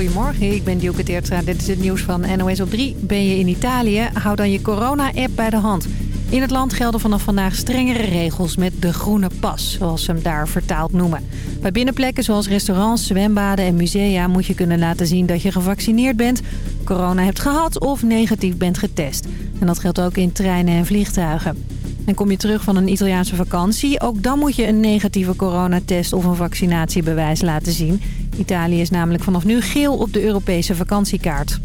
Goedemorgen, ik ben Dielke Teertra. Dit is het nieuws van NOS op 3. Ben je in Italië? Hou dan je corona-app bij de hand. In het land gelden vanaf vandaag strengere regels met de groene pas, zoals ze hem daar vertaald noemen. Bij binnenplekken zoals restaurants, zwembaden en musea moet je kunnen laten zien dat je gevaccineerd bent, corona hebt gehad of negatief bent getest. En dat geldt ook in treinen en vliegtuigen. En kom je terug van een Italiaanse vakantie, ook dan moet je een negatieve coronatest of een vaccinatiebewijs laten zien. Italië is namelijk vanaf nu geel op de Europese vakantiekaart.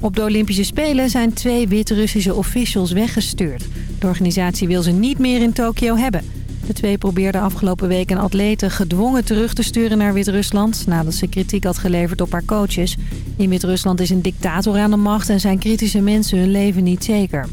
Op de Olympische Spelen zijn twee Wit-Russische officials weggestuurd. De organisatie wil ze niet meer in Tokio hebben. De twee probeerden afgelopen week een atlete gedwongen terug te sturen naar Wit-Rusland... nadat ze kritiek had geleverd op haar coaches. In Wit-Rusland is een dictator aan de macht en zijn kritische mensen hun leven niet zeker.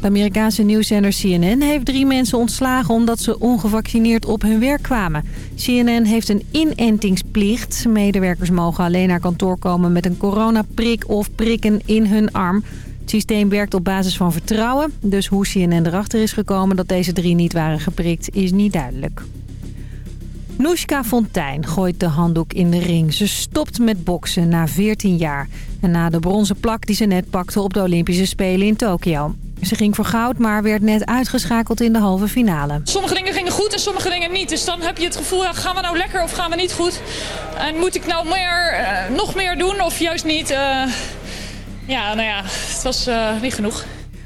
De Amerikaanse nieuwszender CNN heeft drie mensen ontslagen omdat ze ongevaccineerd op hun werk kwamen. CNN heeft een inentingsplicht. Medewerkers mogen alleen naar kantoor komen met een coronaprik of prikken in hun arm. Het systeem werkt op basis van vertrouwen. Dus hoe CNN erachter is gekomen dat deze drie niet waren geprikt is niet duidelijk. Noeska Fontijn gooit de handdoek in de ring. Ze stopt met boksen na 14 jaar. En na de bronzen plak die ze net pakte op de Olympische Spelen in Tokio. Ze ging voor goud, maar werd net uitgeschakeld in de halve finale. Sommige dingen gingen goed en sommige dingen niet. Dus dan heb je het gevoel, gaan we nou lekker of gaan we niet goed? En moet ik nou meer, uh, nog meer doen of juist niet? Uh, ja, nou ja, het was uh, niet genoeg.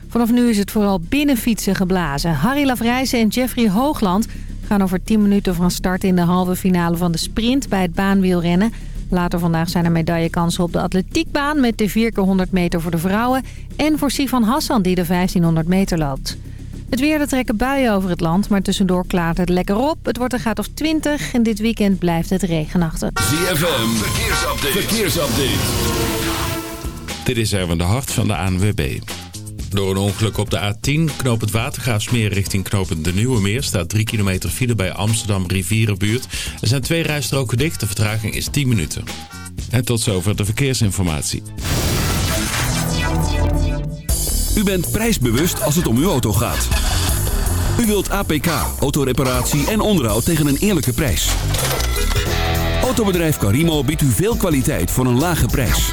Vanaf nu is het vooral binnenfietsen geblazen. Harry Lavrijzen en Jeffrey Hoogland gaan over 10 minuten van start in de halve finale van de sprint bij het baanwielrennen. Later vandaag zijn er medaillekansen op de atletiekbaan met de 4 keer 100 meter voor de vrouwen. En voor Sivan Hassan die de 1500 meter loopt. Het weer, er trekken buien over het land, maar tussendoor klaart het lekker op. Het wordt een graad of 20 en dit weekend blijft het regenachtig. ZFM, verkeersupdate. verkeersupdate. Dit is Erwin de Hart van de ANWB. Door een ongeluk op de A10 knoop het Watergraafsmeer richting knooppunt De Nieuwe Meer... staat 3 kilometer file bij Amsterdam Rivierenbuurt. Er zijn twee rijstroken dicht, de vertraging is 10 minuten. En tot zover de verkeersinformatie. U bent prijsbewust als het om uw auto gaat. U wilt APK, autoreparatie en onderhoud tegen een eerlijke prijs. Autobedrijf Carimo biedt u veel kwaliteit voor een lage prijs.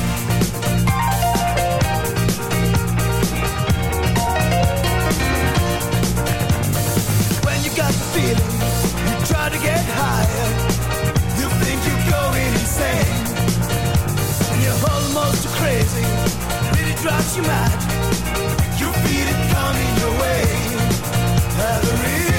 Got the feeling, you try to get higher. You think you're going insane. And you're almost crazy, really drives you mad. You feel it coming your way. Have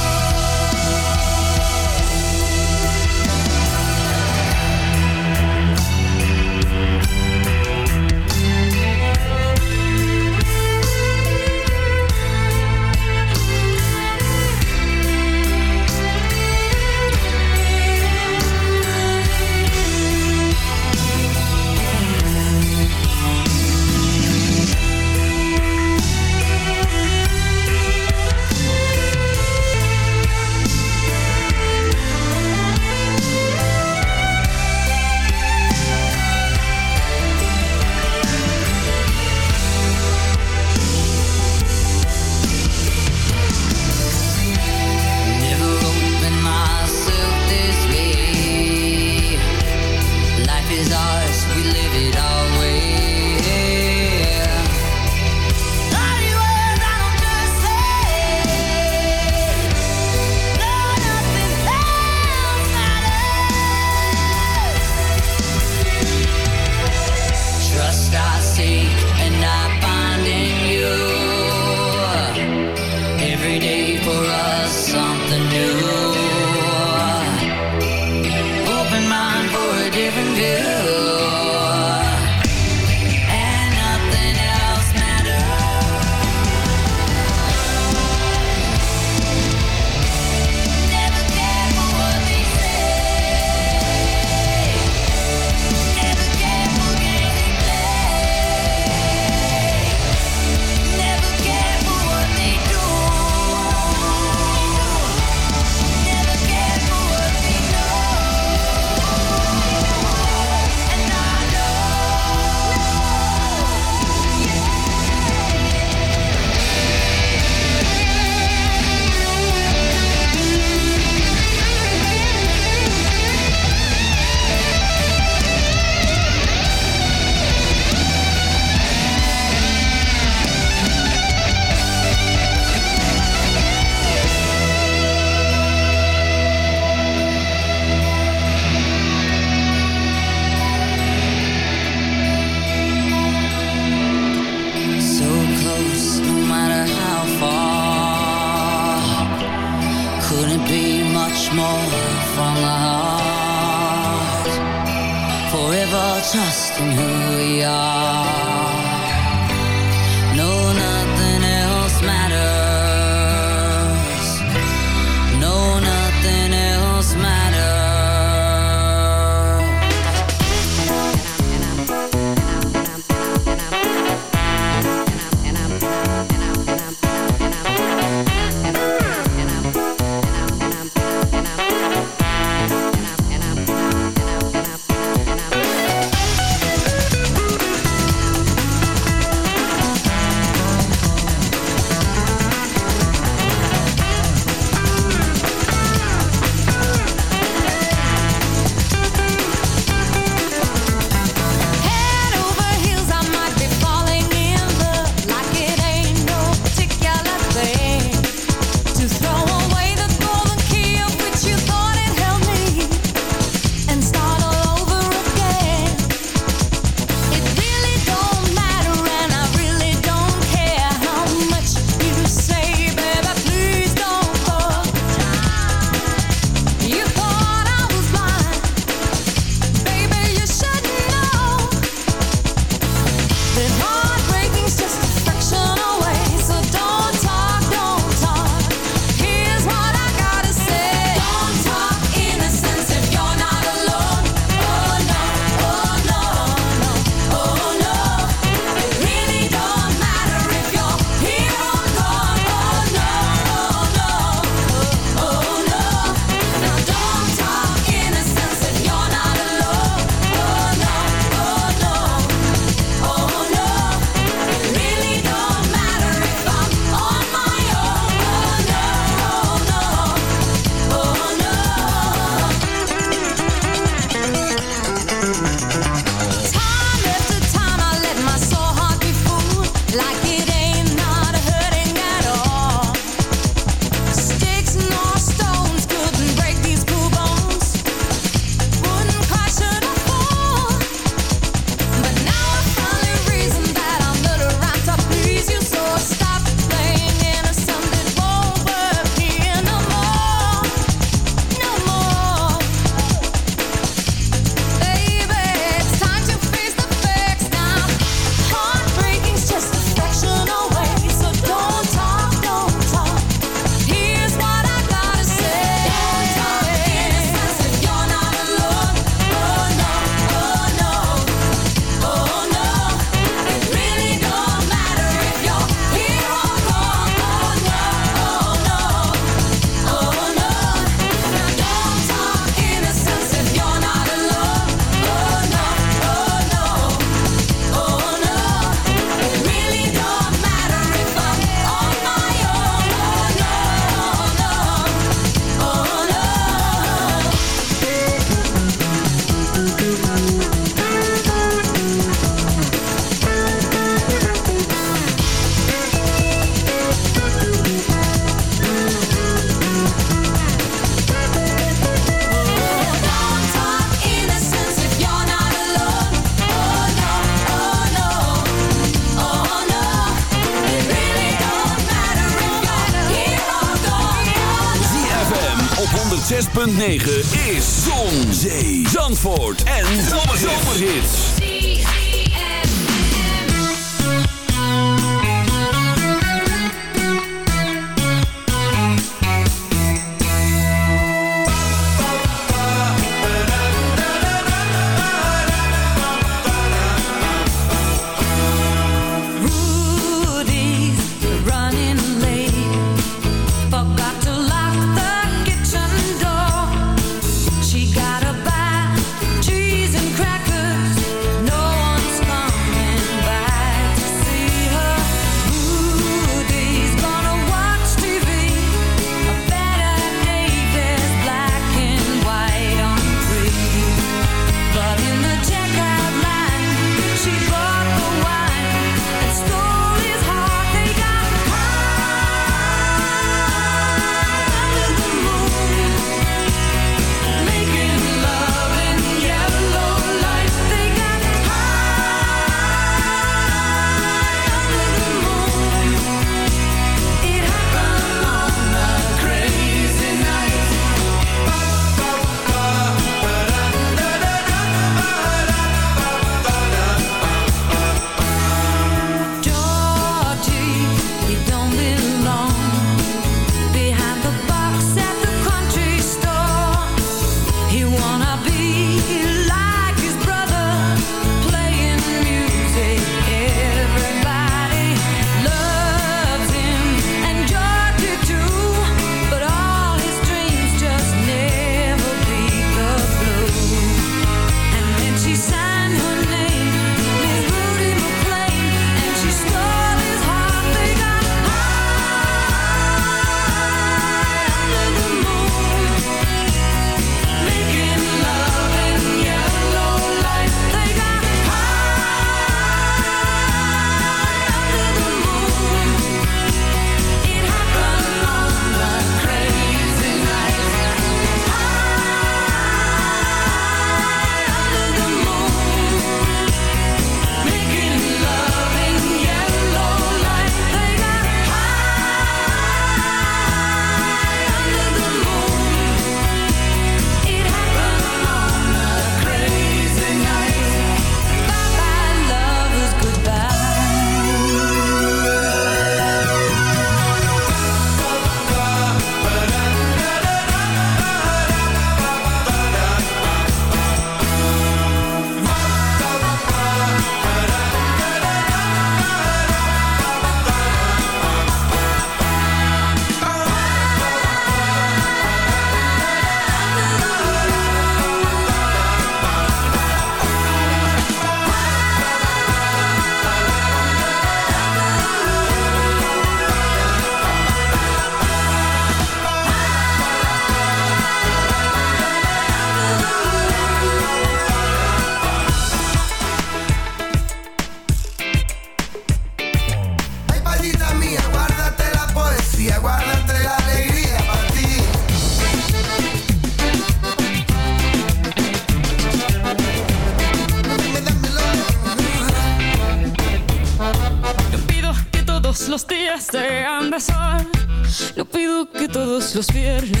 dos virgens.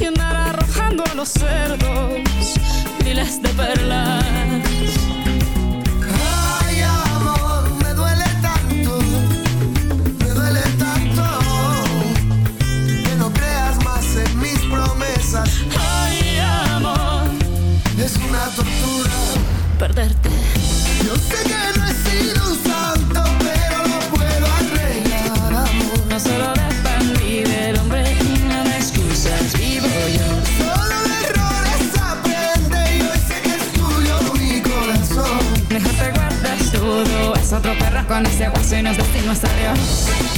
y andar arrojando a los cerdos miles de perlas. con deze guaso y nos vestimos a aan.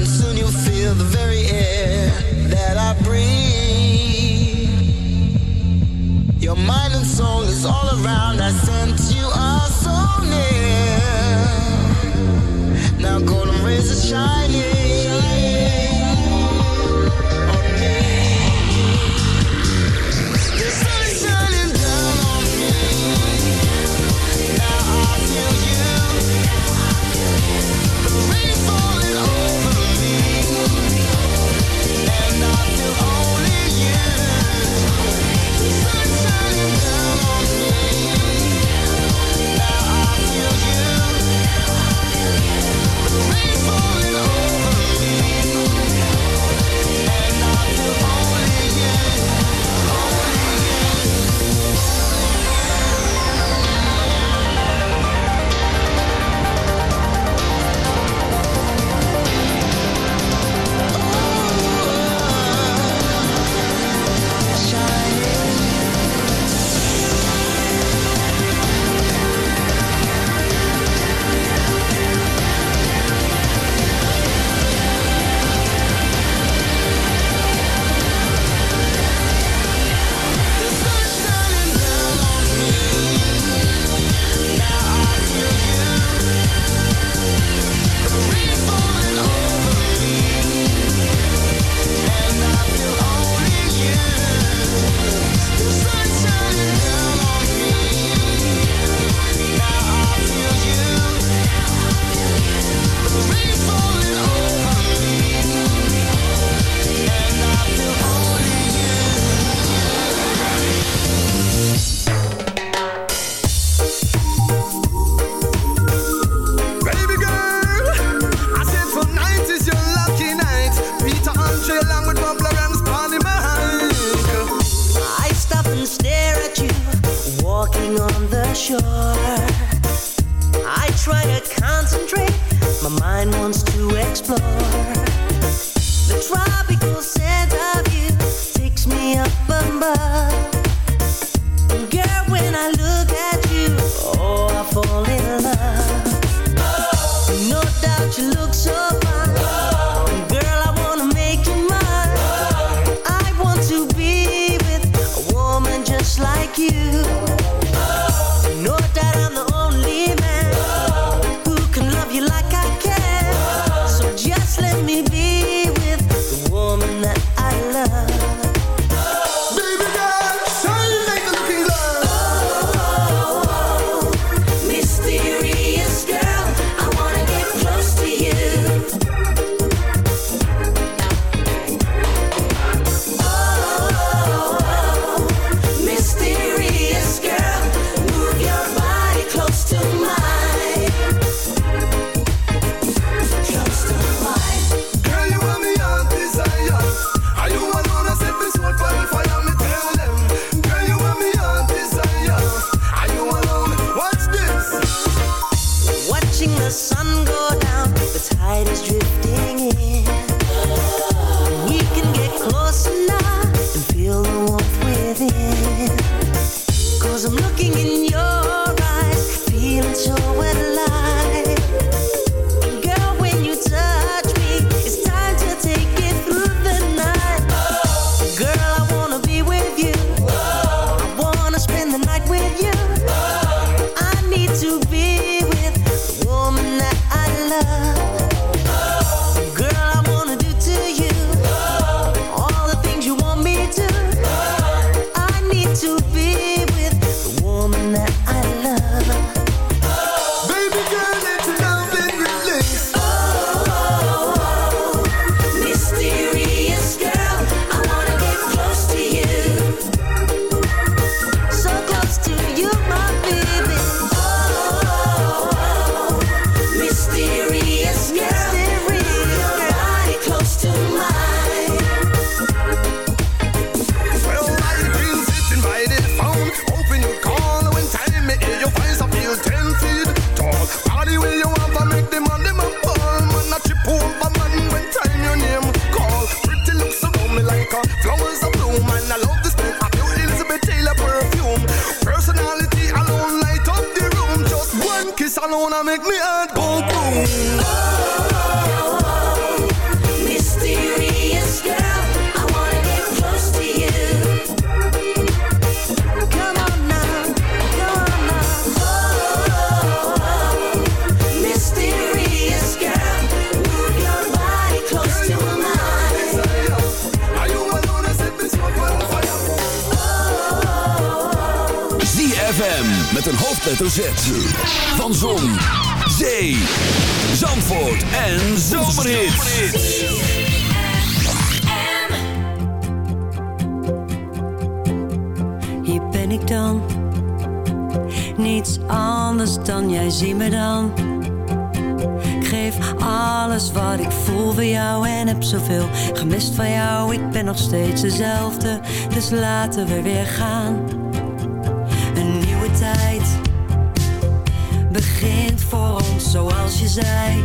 and soon you'll feel the very Cause I'm looking in your En Zomerhits. Hier ben ik dan. Niets anders dan jij zie me dan. Ik geef alles wat ik voel voor jou en heb zoveel gemist van jou. Ik ben nog steeds dezelfde, dus laten we weer gaan. Een nieuwe tijd begint voor ons zoals je zei.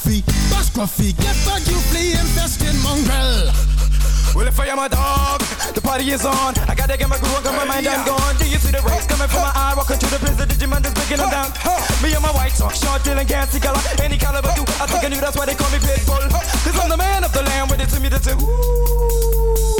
scruffy, pas scruffy. Get back, you fleeing festin' mongrel. Well, if I am a dog, the party is on. I gotta get my groove on, got my mind, I'm gone. Do you see the rays coming from my eye? Walking through the prison, Digimon is breaking them down. Me and my white socks, short, dealing, can't see color. Any caliber, do I think I knew that's why they call me Pitbull. Cause I'm the man of the land, with it to me, the two.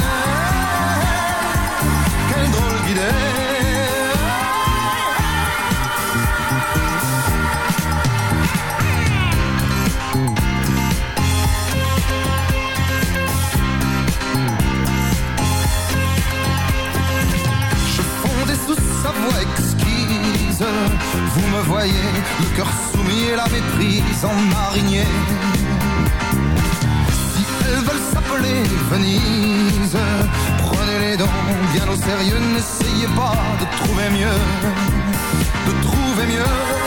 En. Si elles veulent s'appeler Venise, prenez-les donc bien au sérieux, n'essayez pas de trouver mieux, de trouver mieux.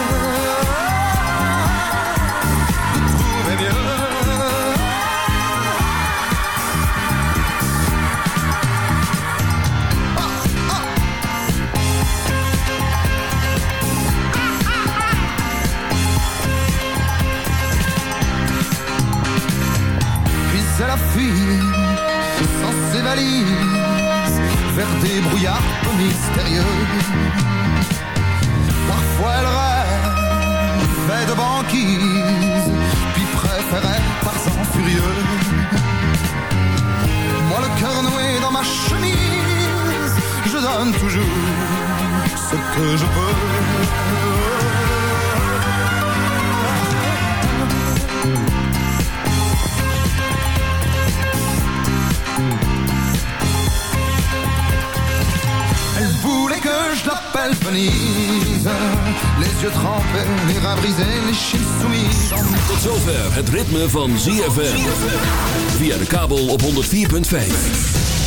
Que je peux. Elle voulait que je l'appelle Venise Les yeux trempés, les reins brisés, les chines soumises Tot zover het ritme van ZFM. Via de kabel op 104.5.